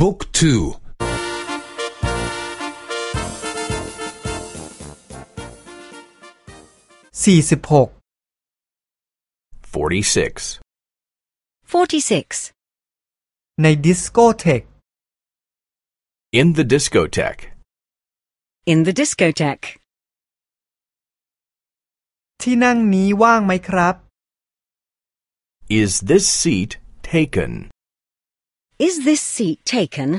บุ๊กทูสี่สิบหก 46. 46. ในดิสโกเทก In the discotheque. In the discotheque. ที่นั่งนี้ว่างไหมครับ Is this seat taken? Is this seat taken?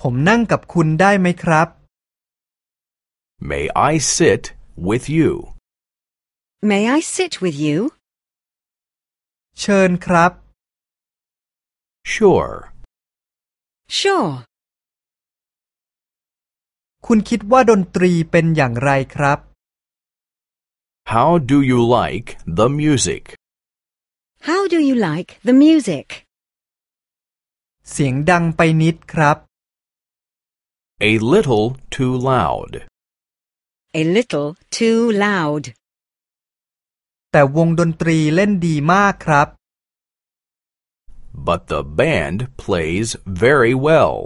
ผมนั่งกับคุณได้ไหมครับ May I sit with you? May I sit with you? เชิญครับ Sure. Sure. คุณคิดว่าดนตรีเป็นอย่างไรครับ How do you like the music? How do you like the music? เสียงดังไปนิดครับ A little too loud. A little too loud. แต่วงดนตรีเล่นดีมากครับ But the band plays very well.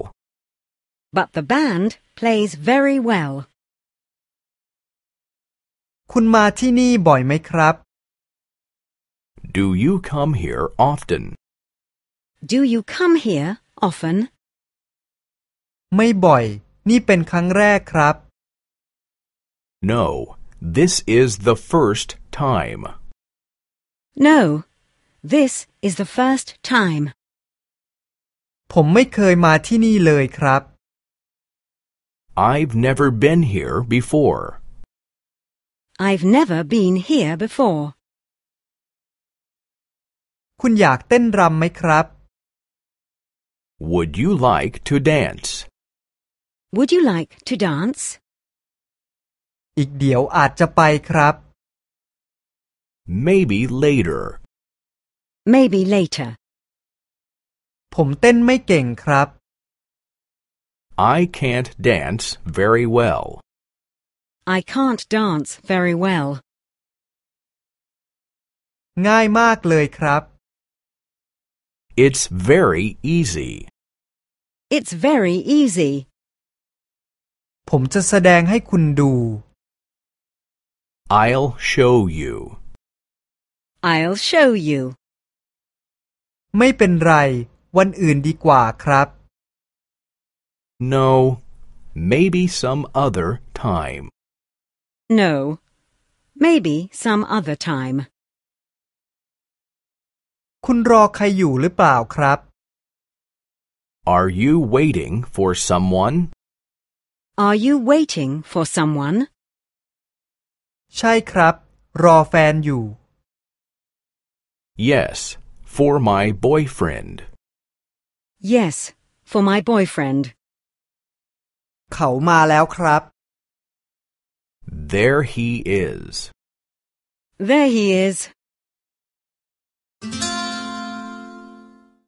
But the band plays very well. คุณมาที่นี่บ่อยไหมครับ Do you come here often? Do you come here often? ไม่บ่อย นี่เป็นครั้งแรกครับ No, this is the first time. No. This is the first time. ผมไม่เคยมาที่นี่เลยครับ I've never been here before. I've never been here before. คุณอยากเต้นรำไหมครับ Would you like to dance? Would you like to dance? อีกเดี๋ยวอาจจะไปครับ Maybe later. Maybe later. ผมเต้นไม่เก่งครับ I can't dance very well. I can't dance very well. ง่ายมากเลยครับ It's very easy. It's very easy. ผมจะแสดงให้คุณดู I'll show you. I'll show you. ไม่เป็นไร วันอื่นดีกว่าครับ No, maybe some other time. No. Maybe some other time. คุณรอใครอยู่หรือเปล่าครับ Are you waiting for someone? Are you waiting for someone? ใช่ครับ รอแฟนอยู่ Yes, for my boyfriend. Yes, for my boyfriend. เขามาแล้วครับ There he is. There he is.